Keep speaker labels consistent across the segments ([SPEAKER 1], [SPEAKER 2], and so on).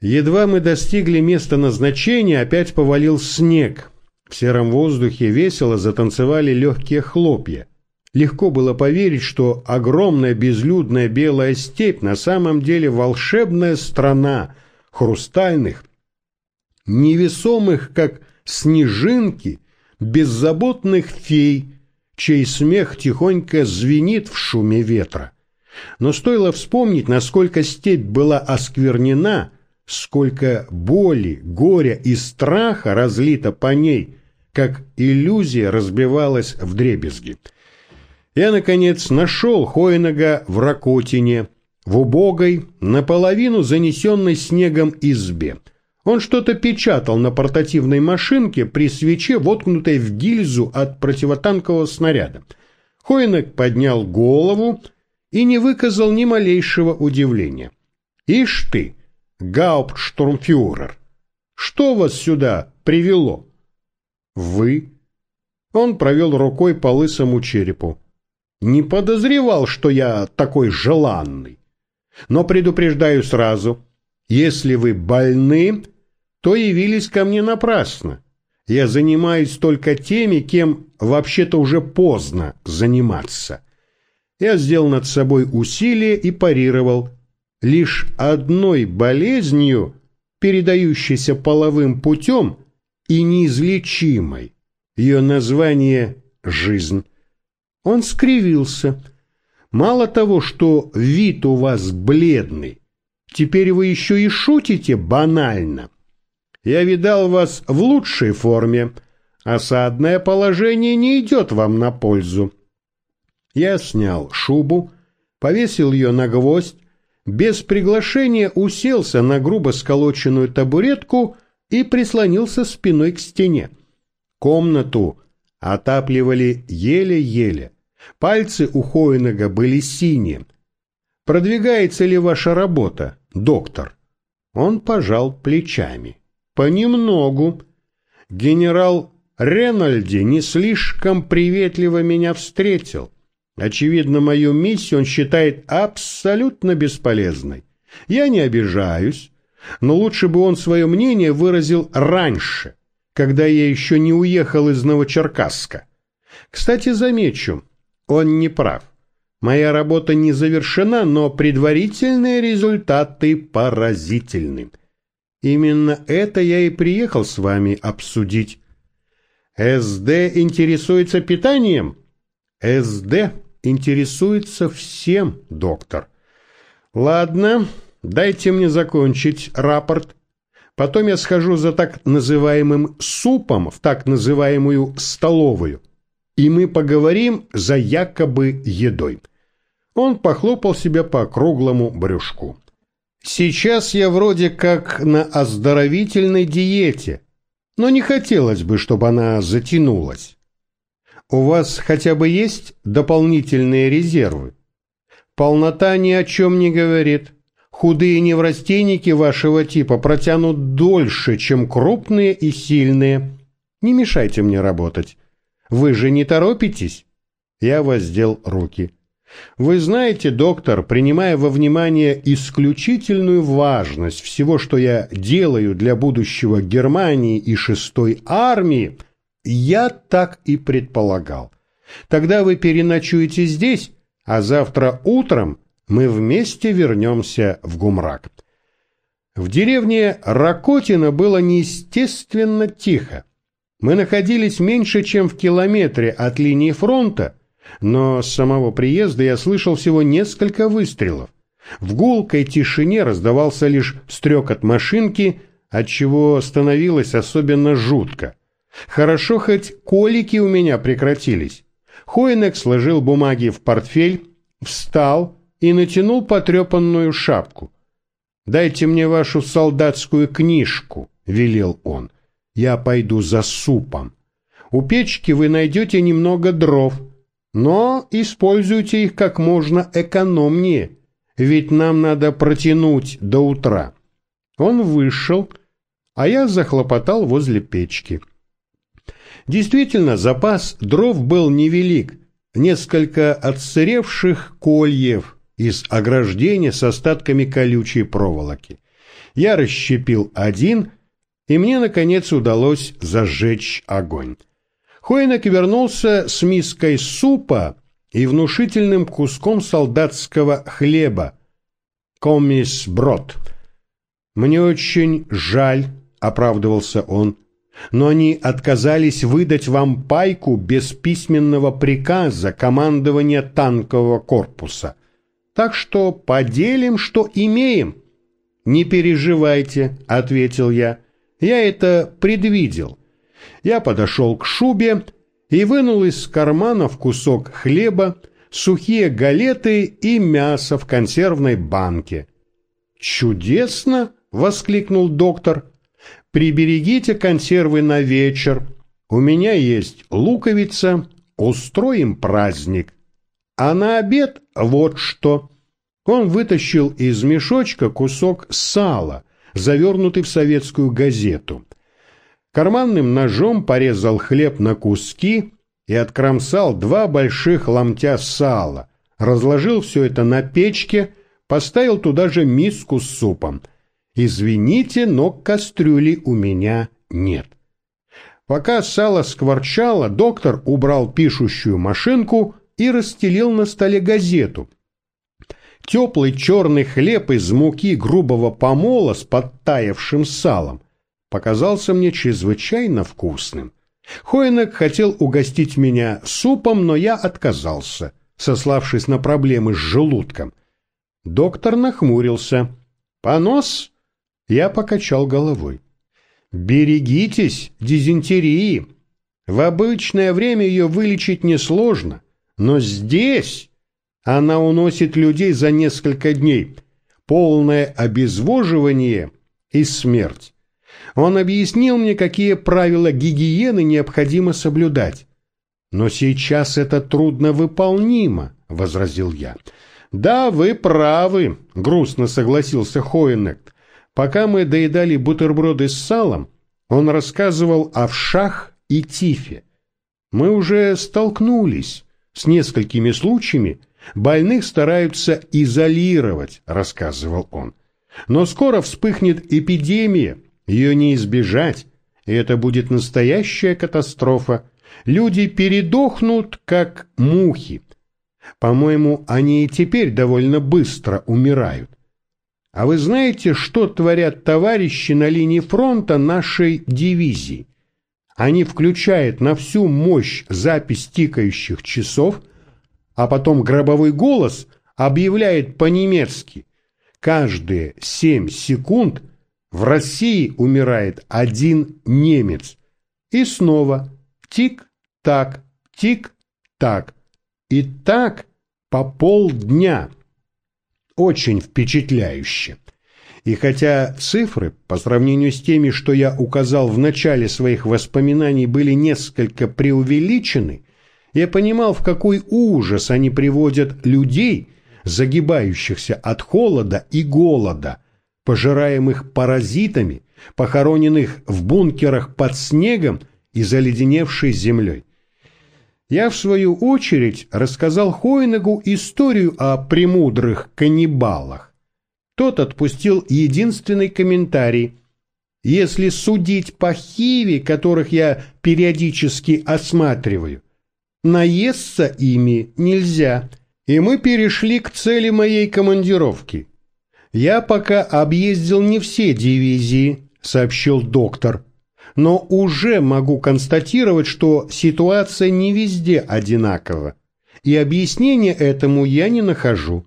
[SPEAKER 1] Едва мы достигли места назначения, опять повалил снег. В сером воздухе весело затанцевали легкие хлопья. Легко было поверить, что огромная безлюдная белая степь на самом деле волшебная страна хрустальных, невесомых, как снежинки, беззаботных фей, чей смех тихонько звенит в шуме ветра. Но стоило вспомнить, насколько степь была осквернена, сколько боли, горя и страха разлито по ней, как иллюзия разбивалась в дребезги. Я, наконец, нашел Хоинага в Ракотине, в убогой, наполовину занесенной снегом избе. Он что-то печатал на портативной машинке при свече, воткнутой в гильзу от противотанкового снаряда. Хоинаг поднял голову и не выказал ни малейшего удивления. «Ишь ты, гауптштурмфюрер, что вас сюда привело?» «Вы?» Он провел рукой по лысому черепу. «Не подозревал, что я такой желанный. Но предупреждаю сразу, если вы больны, то явились ко мне напрасно. Я занимаюсь только теми, кем вообще-то уже поздно заниматься. Я сделал над собой усилие и парировал. Лишь одной болезнью, передающейся половым путем и неизлечимой. Ее название — жизнь. Он скривился. Мало того, что вид у вас бледный, теперь вы еще и шутите банально. Я видал вас в лучшей форме. Осадное положение не идет вам на пользу. Я снял шубу, повесил ее на гвоздь, без приглашения уселся на грубо сколоченную табуретку и прислонился спиной к стене. Комнату отапливали еле-еле. Пальцы у Хоинага были синие. «Продвигается ли ваша работа, доктор?» Он пожал плечами. «Понемногу. Генерал Ренальди не слишком приветливо меня встретил. Очевидно, мою миссию он считает абсолютно бесполезной. Я не обижаюсь, но лучше бы он свое мнение выразил раньше, когда я еще не уехал из Новочеркасска. Кстати, замечу, он не прав. Моя работа не завершена, но предварительные результаты поразительны. Именно это я и приехал с вами обсудить. СД интересуется питанием? СД интересуется всем, доктор. Ладно, дайте мне закончить рапорт. Потом я схожу за так называемым супом в так называемую столовую, и мы поговорим за якобы едой. Он похлопал себя по круглому брюшку. Сейчас я вроде как на оздоровительной диете, но не хотелось бы, чтобы она затянулась. У вас хотя бы есть дополнительные резервы? Полнота ни о чем не говорит. Худые неврастенники вашего типа протянут дольше, чем крупные и сильные. Не мешайте мне работать. Вы же не торопитесь? Я воздел руки. Вы знаете, доктор, принимая во внимание исключительную важность всего, что я делаю для будущего Германии и шестой армии, я так и предполагал. Тогда вы переночуете здесь, а завтра утром мы вместе вернемся в Гумрак. В деревне Ракотина было неестественно тихо. Мы находились меньше, чем в километре от линии фронта, но с самого приезда я слышал всего несколько выстрелов. В гулкой тишине раздавался лишь стрекот машинки, отчего становилось особенно жутко. Хорошо хоть колики у меня прекратились. Хойнек сложил бумаги в портфель, встал и натянул потрепанную шапку. «Дайте мне вашу солдатскую книжку», — велел он. «Я пойду за супом. У печки вы найдете немного дров, но используйте их как можно экономнее, ведь нам надо протянуть до утра. Он вышел, а я захлопотал возле печки. Действительно, запас дров был невелик, несколько отсыревших кольев из ограждения с остатками колючей проволоки. Я расщепил один, и мне, наконец, удалось зажечь огонь. Хоинек вернулся с миской супа и внушительным куском солдатского хлеба. Комис брод. «Мне очень жаль», — оправдывался он, — «но они отказались выдать вам пайку без письменного приказа командования танкового корпуса. Так что поделим, что имеем». «Не переживайте», — ответил я, — «я это предвидел». Я подошел к шубе и вынул из карманов кусок хлеба, сухие галеты и мясо в консервной банке. «Чудесно!» — воскликнул доктор. «Приберегите консервы на вечер. У меня есть луковица. Устроим праздник. А на обед вот что». Он вытащил из мешочка кусок сала, завернутый в советскую газету. Карманным ножом порезал хлеб на куски и откромсал два больших ломтя сала, разложил все это на печке, поставил туда же миску с супом. Извините, но кастрюли у меня нет. Пока сало скворчало, доктор убрал пишущую машинку и расстелил на столе газету. Теплый черный хлеб из муки грубого помола с подтаявшим салом показался мне чрезвычайно вкусным. Хоенек хотел угостить меня супом, но я отказался, сославшись на проблемы с желудком. Доктор нахмурился. «Понос?» Я покачал головой. «Берегитесь дизентерии. В обычное время ее вылечить несложно, но здесь она уносит людей за несколько дней. Полное обезвоживание и смерть. Он объяснил мне, какие правила гигиены необходимо соблюдать. «Но сейчас это трудно выполнимо», — возразил я. «Да, вы правы», — грустно согласился Хоенект. Пока мы доедали бутерброды с салом, он рассказывал о вшах и тифе. Мы уже столкнулись с несколькими случаями, больных стараются изолировать, рассказывал он. Но скоро вспыхнет эпидемия, ее не избежать, и это будет настоящая катастрофа. Люди передохнут, как мухи. По-моему, они и теперь довольно быстро умирают. А вы знаете, что творят товарищи на линии фронта нашей дивизии? Они включают на всю мощь запись тикающих часов, а потом гробовой голос объявляет по-немецки. Каждые семь секунд в России умирает один немец. И снова тик-так, тик-так. И так по полдня. Очень впечатляюще. И хотя цифры, по сравнению с теми, что я указал в начале своих воспоминаний, были несколько преувеличены, я понимал, в какой ужас они приводят людей, загибающихся от холода и голода – пожираемых паразитами, похороненных в бункерах под снегом и заледеневшей землей. Я, в свою очередь, рассказал Хойнегу историю о премудрых каннибалах. Тот отпустил единственный комментарий. Если судить по хиве, которых я периодически осматриваю, наесться ими нельзя. И мы перешли к цели моей командировки. «Я пока объездил не все дивизии», — сообщил доктор. «Но уже могу констатировать, что ситуация не везде одинакова. И объяснения этому я не нахожу.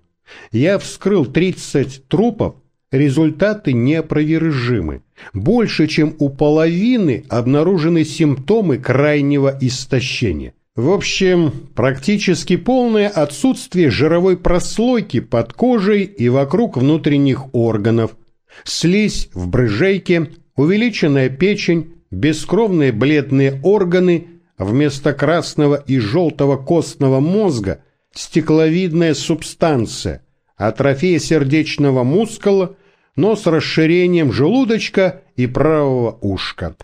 [SPEAKER 1] Я вскрыл 30 трупов, результаты неопровержимы. Больше, чем у половины обнаружены симптомы крайнего истощения. В общем, практически полное отсутствие жировой прослойки под кожей и вокруг внутренних органов, слизь в брыжейке, увеличенная печень, бескровные бледные органы, вместо красного и желтого костного мозга стекловидная субстанция, атрофия сердечного мускула, но с расширением желудочка и правого ушка.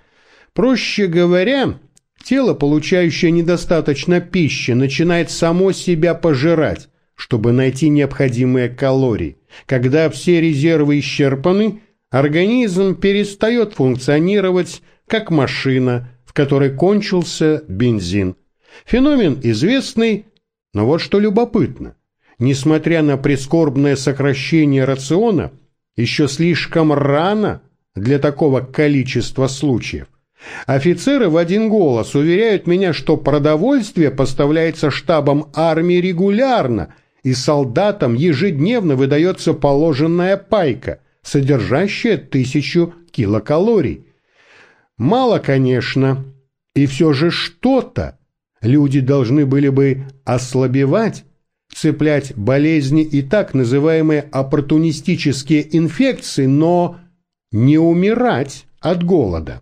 [SPEAKER 1] Проще говоря, Тело, получающее недостаточно пищи, начинает само себя пожирать, чтобы найти необходимые калории. Когда все резервы исчерпаны, организм перестает функционировать как машина, в которой кончился бензин. Феномен известный, но вот что любопытно. Несмотря на прискорбное сокращение рациона, еще слишком рано для такого количества случаев. Офицеры в один голос уверяют меня, что продовольствие поставляется штабом армии регулярно, и солдатам ежедневно выдается положенная пайка, содержащая тысячу килокалорий. Мало, конечно, и все же что-то. Люди должны были бы ослабевать, цеплять болезни и так называемые оппортунистические инфекции, но не умирать от голода.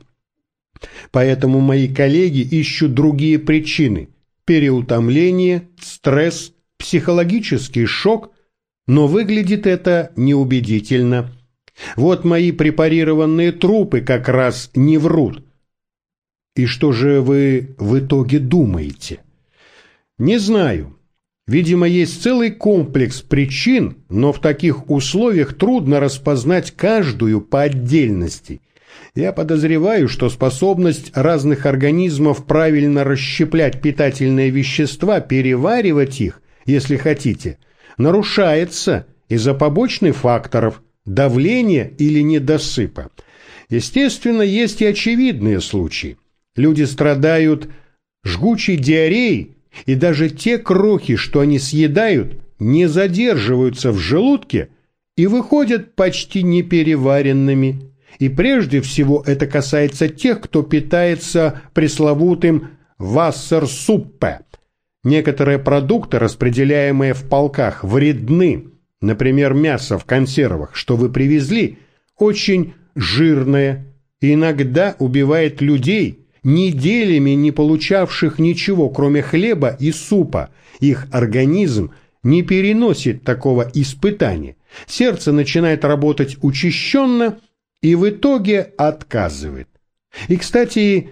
[SPEAKER 1] Поэтому мои коллеги ищут другие причины – переутомление, стресс, психологический шок, но выглядит это неубедительно. Вот мои препарированные трупы как раз не врут. И что же вы в итоге думаете? Не знаю. Видимо, есть целый комплекс причин, но в таких условиях трудно распознать каждую по отдельности. Я подозреваю, что способность разных организмов правильно расщеплять питательные вещества, переваривать их, если хотите, нарушается из-за побочных факторов давления или недосыпа. Естественно, есть и очевидные случаи. Люди страдают жгучей диареей, и даже те крохи, что они съедают, не задерживаются в желудке и выходят почти непереваренными. И прежде всего это касается тех, кто питается пресловутым вассерсуппе. Некоторые продукты, распределяемые в полках, вредны. Например, мясо в консервах, что вы привезли, очень жирное, иногда убивает людей – неделями не получавших ничего, кроме хлеба и супа. Их организм не переносит такого испытания. Сердце начинает работать учащенно и в итоге отказывает. И, кстати,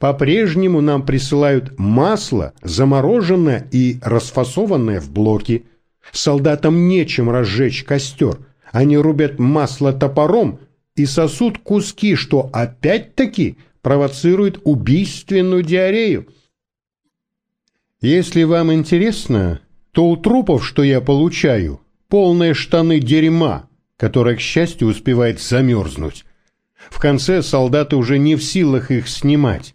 [SPEAKER 1] по-прежнему нам присылают масло, замороженное и расфасованное в блоки. Солдатам нечем разжечь костер. Они рубят масло топором и сосут куски, что опять-таки – провоцирует убийственную диарею. Если вам интересно, то у трупов, что я получаю, полные штаны дерьма, которое, к счастью, успевает замерзнуть. В конце солдаты уже не в силах их снимать.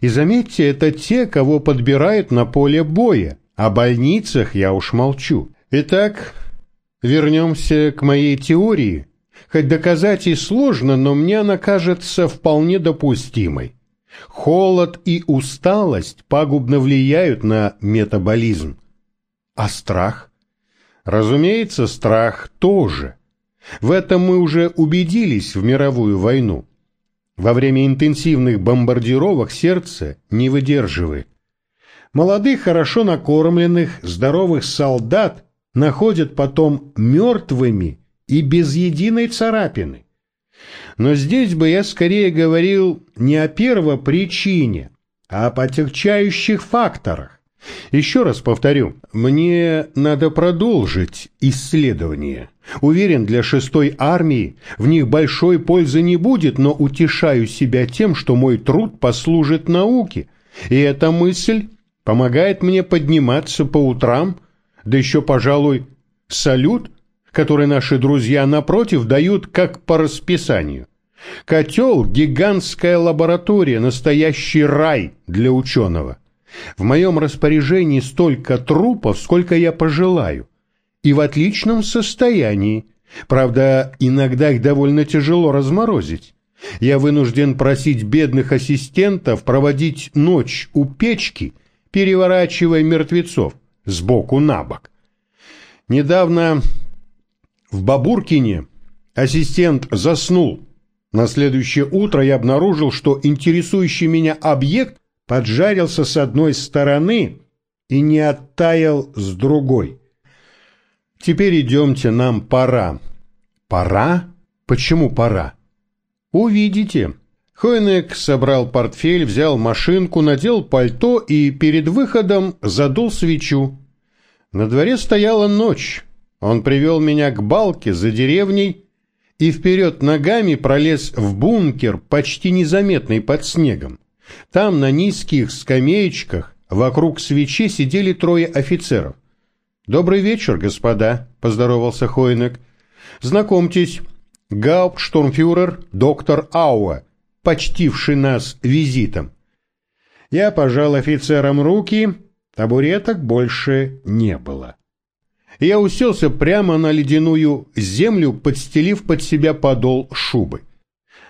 [SPEAKER 1] И заметьте, это те, кого подбирают на поле боя, о больницах я уж молчу. Итак, вернемся к моей теории – Хоть доказать и сложно, но мне она кажется вполне допустимой. Холод и усталость пагубно влияют на метаболизм. А страх? Разумеется, страх тоже. В этом мы уже убедились в мировую войну. Во время интенсивных бомбардировок сердце не выдерживает. Молодых, хорошо накормленных, здоровых солдат находят потом мертвыми и без единой царапины. Но здесь бы я скорее говорил не о первопричине, а о потягчающих факторах. Еще раз повторю, мне надо продолжить исследование. Уверен, для шестой армии в них большой пользы не будет, но утешаю себя тем, что мой труд послужит науке, и эта мысль помогает мне подниматься по утрам, да еще, пожалуй, салют который наши друзья напротив дают как по расписанию. Котел – гигантская лаборатория, настоящий рай для ученого. В моем распоряжении столько трупов, сколько я пожелаю. И в отличном состоянии. Правда, иногда их довольно тяжело разморозить. Я вынужден просить бедных ассистентов проводить ночь у печки, переворачивая мертвецов сбоку на бок. Недавно в Бабуркине ассистент заснул. На следующее утро я обнаружил, что интересующий меня объект поджарился с одной стороны и не оттаял с другой. Теперь идемте, нам пора. Пора? Почему пора? Увидите. Хойнек собрал портфель, взял машинку, надел пальто и перед выходом задул свечу. На дворе стояла ночь. Он привел меня к балке за деревней и вперед ногами пролез в бункер, почти незаметный под снегом. Там на низких скамеечках вокруг свечи сидели трое офицеров. «Добрый вечер, господа», — поздоровался Хойнек. «Знакомьтесь, гауптштурмфюрер доктор Ауа, почтивший нас визитом». Я пожал офицерам руки, табуреток больше не было я уселся прямо на ледяную землю, подстелив под себя подол шубы.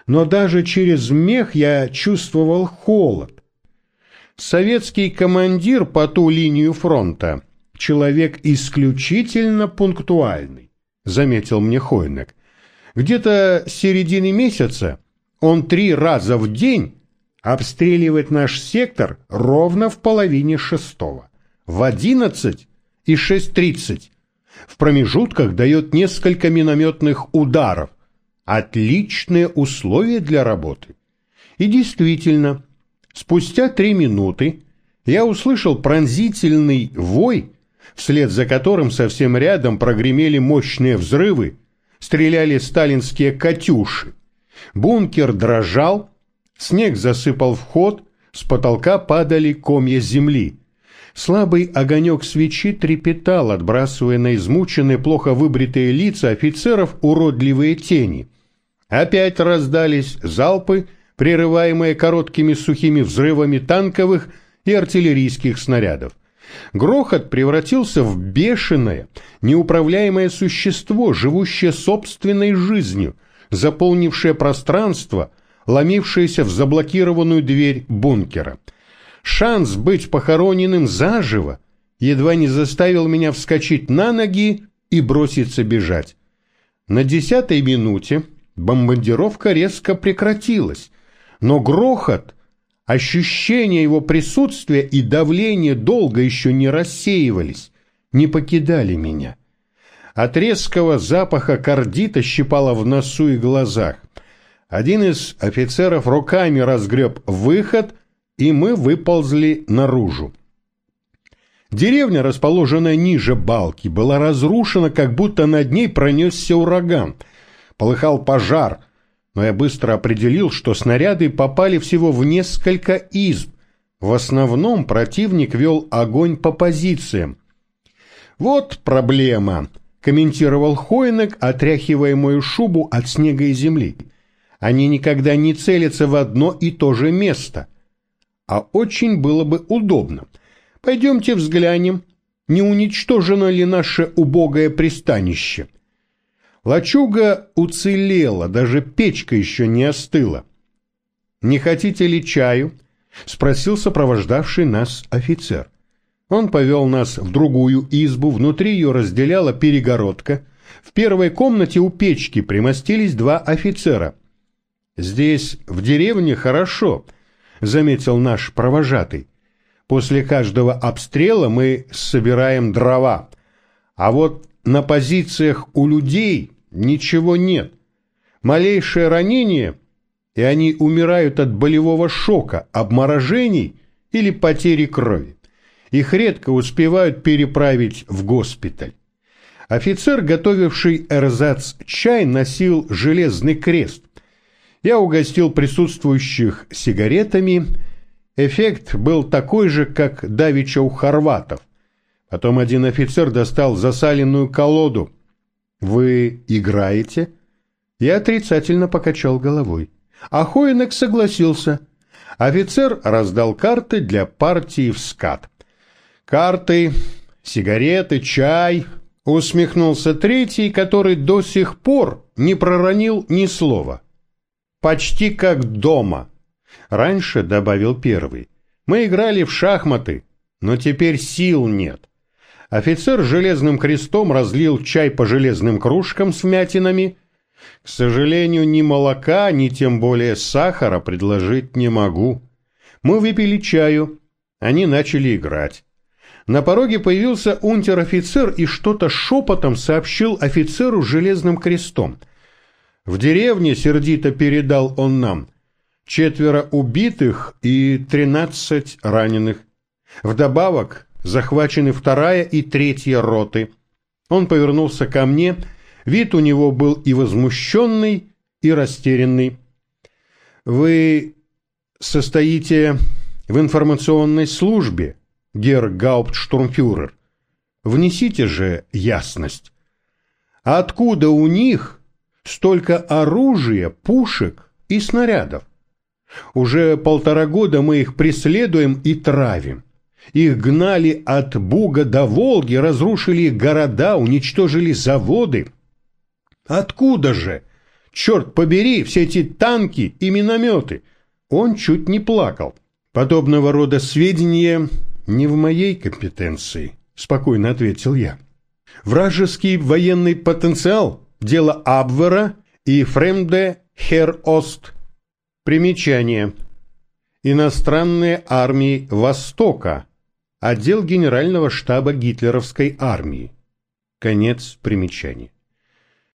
[SPEAKER 1] Но даже через мех я чувствовал холод. Советский командир по ту линию фронта — человек исключительно пунктуальный, заметил мне Хойнек. Где-то с середины месяца он три раза в день обстреливает наш сектор ровно в половине шестого, в одиннадцать и шесть тридцать в промежутках дает несколько минометных ударов. Отличные условия для работы. И действительно, спустя три минуты я услышал пронзительный вой, вслед за которым совсем рядом прогремели мощные взрывы, стреляли сталинские «катюши». Бункер дрожал, снег засыпал вход, с потолка падали комья земли. Слабый огонек свечи трепетал, отбрасывая на измученные, плохо выбритые лица офицеров уродливые тени. Опять раздались залпы, прерываемые короткими сухими взрывами танковых и артиллерийских снарядов. Грохот превратился в бешеное, неуправляемое существо, живущее собственной жизнью, заполнившее пространство, ломившееся в заблокированную дверь бункера – шанс быть похороненным заживо едва не заставил меня вскочить на ноги и броситься бежать. На десятой минуте бомбардировка резко прекратилась, но грохот, ощущение его присутствия и давление долго еще не рассеивались, не покидали меня. От резкого запаха кардита щипало в носу и глазах. Один из офицеров руками разгреб выход – и мы выползли наружу. Деревня, расположенная ниже балки, была разрушена, как будто над ней пронесся ураган. Полыхал пожар, но я быстро определил, что снаряды попали всего в несколько изб. В основном противник вел огонь по позициям. «Вот проблема», — комментировал Хойнек, отряхивая мою шубу от снега и земли. «Они никогда не целятся в одно и то же место» а очень было бы удобно. Пойдемте взглянем, не уничтожено ли наше убогое пристанище. Лачуга уцелела, даже печка еще не остыла. «Не хотите ли чаю?» — спросил сопровождавший нас офицер. Он повел нас в другую избу, внутри ее разделяла перегородка. В первой комнате у печки примостились два офицера. «Здесь, в деревне, хорошо», — заметил наш провожатый. «После каждого обстрела мы собираем дрова, а вот на позициях у людей ничего нет. Малейшее ранение, и они умирают от болевого шока, обморожений или потери крови. Их редко успевают переправить в госпиталь. Офицер, готовивший эрзац-чай, носил железный крест. Я угостил присутствующих сигаретами. Эффект был такой же, как давеча у хорватов. Потом один офицер достал засаленную колоду. «Вы играете?» Я отрицательно покачал головой. А Хоинек согласился. Офицер раздал карты для партии в скат. «Карты, сигареты, чай», — усмехнулся третий, который до сих пор не проронил ни слова почти как дома. Раньше, добавил первый, мы играли в шахматы, но теперь сил нет. Офицер железным крестом разлил чай по железным кружкам с вмятинами. К сожалению, ни молока, ни тем более сахара предложить не могу. Мы выпили чаю, они начали играть. На пороге появился унтер-офицер и что-то шепотом сообщил офицеру железным крестом – в деревне, сердито передал он нам, четверо убитых и тринадцать раненых. Вдобавок захвачены вторая и третья роты. Он повернулся ко мне, Вид у него был и возмущенный, и растерянный. «Вы состоите в информационной службе, герр Гауптштурмфюрер. Внесите же ясность. Откуда у них столько оружия, пушек и снарядов? Уже полтора года мы их преследуем и травим. Их гнали от Буга до Волги, разрушили города, уничтожили заводы. Откуда же? Черт побери, все эти танки и минометы. Он чуть не плакал. Подобного рода сведения не в моей компетенции, спокойно ответил я. Вражеский военный потенциал – дело Абвера и Фремде Хер Ост. Примечание. Иностранные армии Востока. Отдел Генерального штаба гитлеровской армии. Конец примечания.